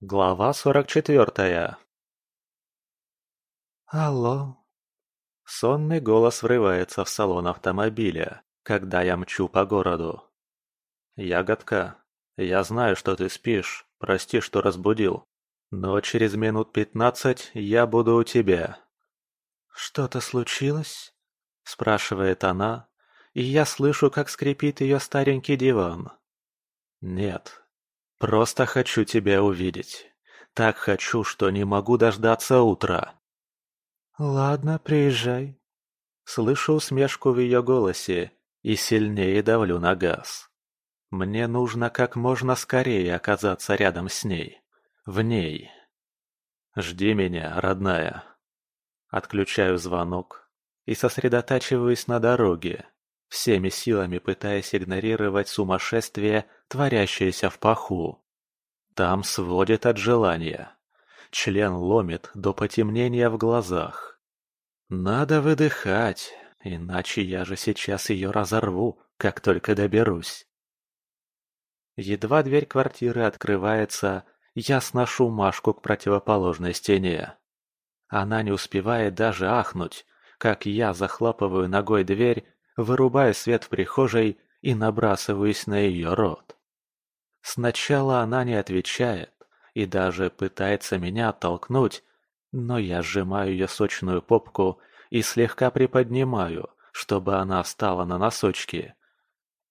Глава сорок четвертая. Алло. Сонный голос врывается в салон автомобиля, когда я мчу по городу. Ягодка, я знаю, что ты спишь, прости, что разбудил, но через минут пятнадцать я буду у тебя. Что-то случилось? Спрашивает она, и я слышу, как скрипит ее старенький диван. Нет, просто хочу тебя увидеть. Так хочу, что не могу дождаться утра. Ладно, приезжай. Слышу усмешку в ее голосе и сильнее давлю на газ. Мне нужно как можно скорее оказаться рядом с ней. В ней. Жди меня, родная. Отключаю звонок и сосредотачиваюсь на дороге, всеми силами пытаясь игнорировать сумасшествие, творящееся в паху. Там сводит от желания. Член ломит до потемнения в глазах. Надо выдыхать, иначе я же сейчас ее разорву, как только доберусь. Едва дверь квартиры открывается, я сношу Машку к противоположной стене. Она не успевает даже ахнуть, как я захлопываю ногой дверь, вырубаю свет в прихожей и набрасываюсь на ее рот. Сначала она не отвечает и даже пытается меня оттолкнуть, но я сжимаю ее сочную попку и слегка приподнимаю, чтобы она встала на носочки.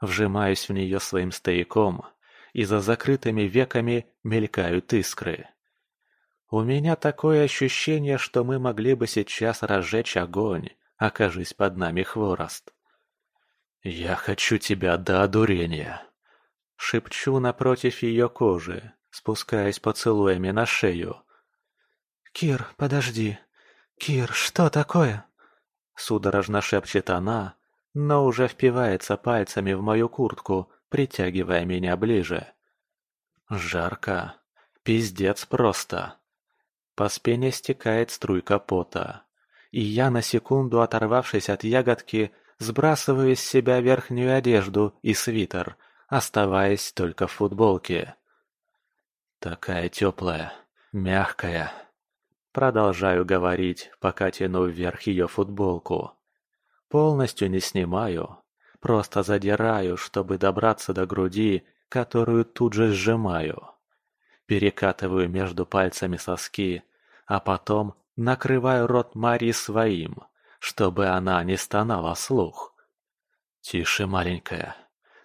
Вжимаюсь в нее своим стояком, и за закрытыми веками мелькают искры. У меня такое ощущение, что мы могли бы сейчас разжечь огонь, окажись под нами хворост. «Я хочу тебя до одурения!» Шепчу напротив ее кожи, спускаясь поцелуями на шею. «Кир, подожди! Кир, что такое?» Судорожно шепчет она, но уже впивается пальцами в мою куртку, притягивая меня ближе. Жарко. Пиздец просто. По спине стекает струйка пота. И я, на секунду оторвавшись от ягодки, сбрасываю с себя верхнюю одежду и свитер, оставаясь только в футболке. Такая теплая, мягкая. Продолжаю говорить, пока тяну вверх ее футболку. Полностью не снимаю, просто задираю, чтобы добраться до груди, которую тут же сжимаю. Перекатываю между пальцами соски, а потом накрываю рот Марии своим, чтобы она не стонала слух. «Тише, маленькая.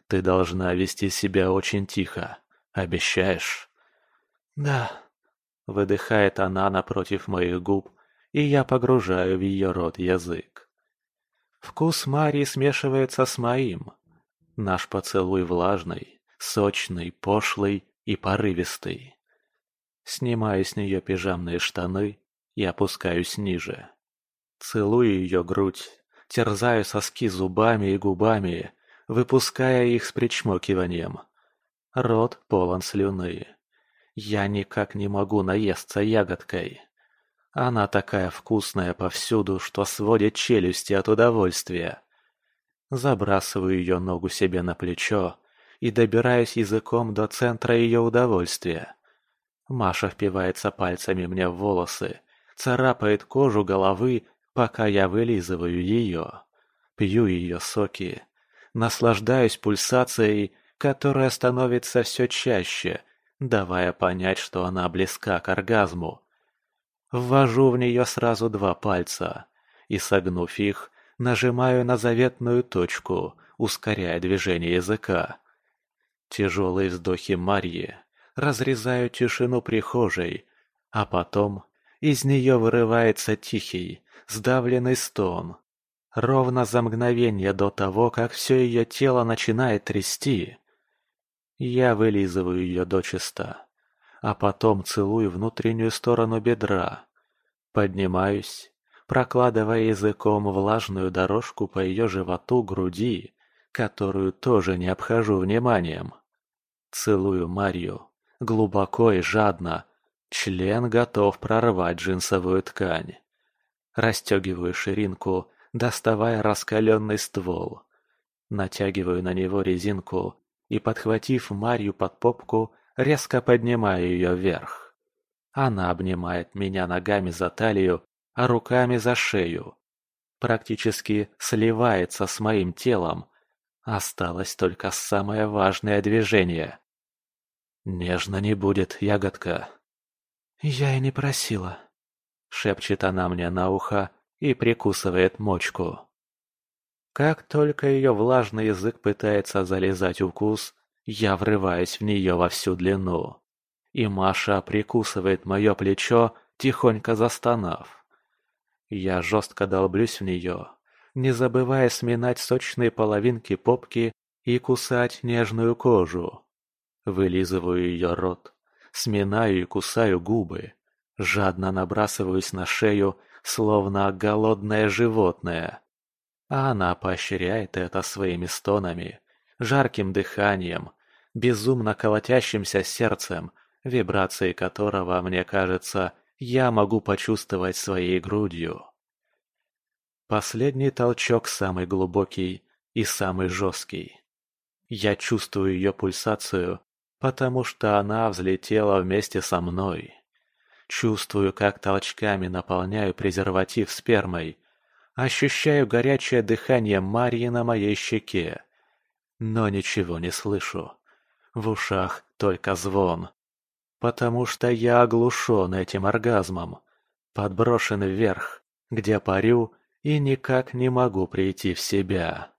Ты должна вести себя очень тихо. Обещаешь?» «Да», — выдыхает она напротив моих губ, и я погружаю в ее рот язык. Вкус Марии смешивается с моим. Наш поцелуй влажный, сочный, пошлый и порывистый. Снимаю с нее пижамные штаны и опускаюсь ниже. Целую ее грудь, терзаю соски зубами и губами, выпуская их с причмокиванием. Рот полон слюны. Я никак не могу наесться ягодкой. Она такая вкусная повсюду, что сводит челюсти от удовольствия. Забрасываю ее ногу себе на плечо и добираюсь языком до центра ее удовольствия. Маша впивается пальцами мне в волосы, царапает кожу головы, пока я вылизываю ее. Пью ее соки, наслаждаюсь пульсацией, которая становится все чаще, давая понять, что она близка к оргазму. Ввожу в нее сразу два пальца и, согнув их, нажимаю на заветную точку, ускоряя движение языка. Тяжелые вздохи Марьи разрезают тишину прихожей, а потом из нее вырывается тихий, сдавленный стон. Ровно за мгновение до того, как все ее тело начинает трясти. Я вылизываю ее дочисто а потом целую внутреннюю сторону бедра. Поднимаюсь, прокладывая языком влажную дорожку по ее животу груди, которую тоже не обхожу вниманием. Целую Марью, глубоко и жадно, член готов прорвать джинсовую ткань. Растегиваю ширинку, доставая раскаленный ствол. Натягиваю на него резинку и, подхватив Марью под попку, резко поднимаю ее вверх. Она обнимает меня ногами за талию, а руками за шею. Практически сливается с моим телом. Осталось только самое важное движение. «Нежно не будет, ягодка». «Я и не просила», — шепчет она мне на ухо и прикусывает мочку. Как только ее влажный язык пытается залезать укус, я врываюсь в нее во всю длину. И Маша прикусывает мое плечо, тихонько застонав. Я жестко долблюсь в нее, не забывая сминать сочные половинки попки и кусать нежную кожу. Вылизываю ее рот, сминаю и кусаю губы, жадно набрасываюсь на шею, словно голодное животное. А она поощряет это своими стонами, жарким дыханием, безумно колотящимся сердцем, вибрации которого, мне кажется, я могу почувствовать своей грудью. Последний толчок самый глубокий и самый жесткий. Я чувствую ее пульсацию, потому что она взлетела вместе со мной. Чувствую, как толчками наполняю презерватив спермой, Ощущаю горячее дыхание Марьи на моей щеке. Но ничего не слышу. В ушах только звон. Потому что я оглушен этим оргазмом. Подброшен вверх, где парю и никак не могу прийти в себя.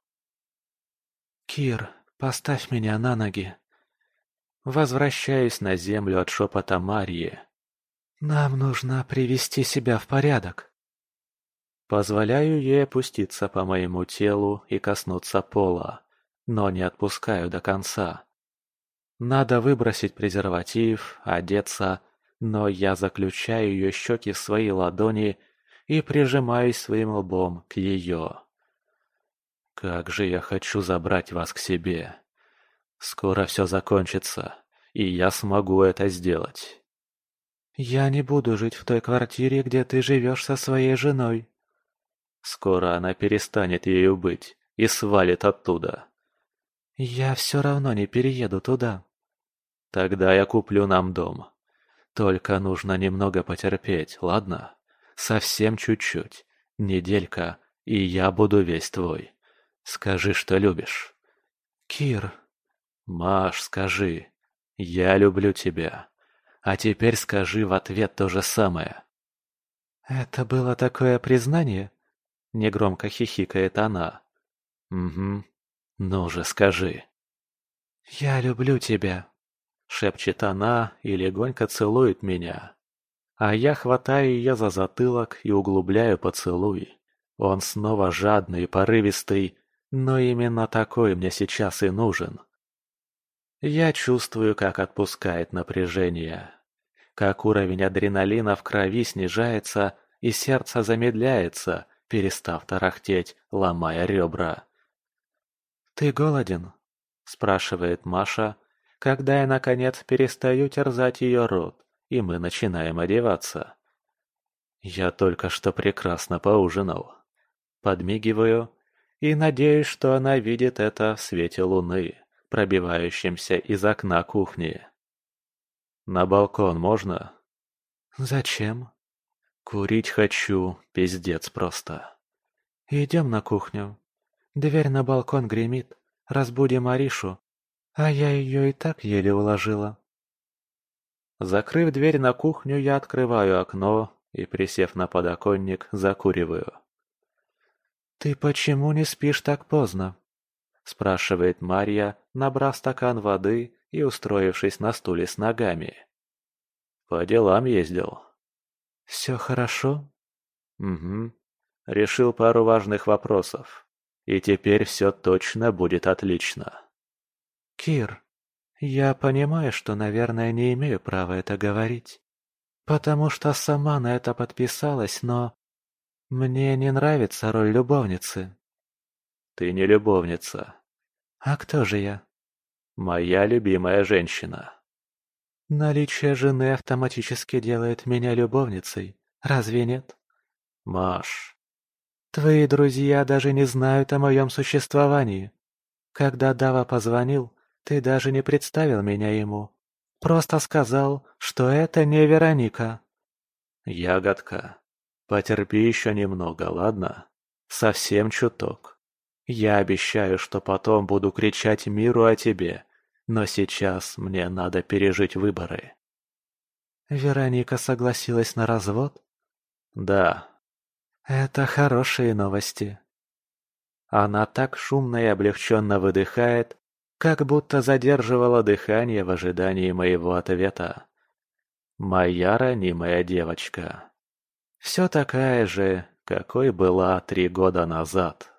«Кир, поставь меня на ноги». Возвращаюсь на землю от шепота Марьи. «Нам нужно привести себя в порядок». Позволяю ей опуститься по моему телу и коснуться пола, но не отпускаю до конца. Надо выбросить презерватив, одеться, но я заключаю ее щеки в свои ладони и прижимаюсь своим лбом к ее. Как же я хочу забрать вас к себе. Скоро все закончится, и я смогу это сделать. Я не буду жить в той квартире, где ты живешь со своей женой, Скоро она перестанет ею быть и свалит оттуда. Я все равно не перееду туда. Тогда я куплю нам дом. Только нужно немного потерпеть, ладно? Совсем чуть-чуть. Неделька, и я буду весь твой. Скажи, что любишь. Кир. Маш, скажи. Я люблю тебя. А теперь скажи в ответ то же самое. Это было такое признание? Негромко хихикает она. «Угу. Ну же, скажи». «Я люблю тебя», — шепчет она и легонько целует меня. А я хватаю ее за затылок и углубляю поцелуй. Он снова жадный и порывистый, но именно такой мне сейчас и нужен. Я чувствую, как отпускает напряжение, как уровень адреналина в крови снижается и сердце замедляется, перестав тарахтеть, ломая ребра. «Ты голоден?» – спрашивает Маша, когда я, наконец, перестаю терзать ее рот, и мы начинаем одеваться. Я только что прекрасно поужинал. Подмигиваю и надеюсь, что она видит это в свете луны, пробивающемся из окна кухни. «На балкон можно?» «Зачем?» Курить хочу, пиздец просто. Идем на кухню. Дверь на балкон гремит. Разбудим Аришу. А я ее и так еле уложила. Закрыв дверь на кухню, я открываю окно и, присев на подоконник, закуриваю. «Ты почему не спишь так поздно?» – спрашивает Марья, набрав стакан воды и устроившись на стуле с ногами. «По делам ездил», «Все хорошо?» «Угу. Решил пару важных вопросов. И теперь все точно будет отлично». «Кир, я понимаю, что, наверное, не имею права это говорить. Потому что сама на это подписалась, но... Мне не нравится роль любовницы». «Ты не любовница». «А кто же я?» «Моя любимая женщина». Наличие жены автоматически делает меня любовницей, разве нет? Маш. Твои друзья даже не знают о моем существовании. Когда Дава позвонил, ты даже не представил меня ему. Просто сказал, что это не Вероника». «Ягодка, потерпи еще немного, ладно? Совсем чуток. Я обещаю, что потом буду кричать миру о тебе, но сейчас мне надо пережить выборы». Вероника согласилась на развод? Да. Это хорошие новости. Она так шумно и облегченно выдыхает, как будто задерживала дыхание в ожидании моего ответа. Моя ранимая девочка. Все такая же, какой была три года назад.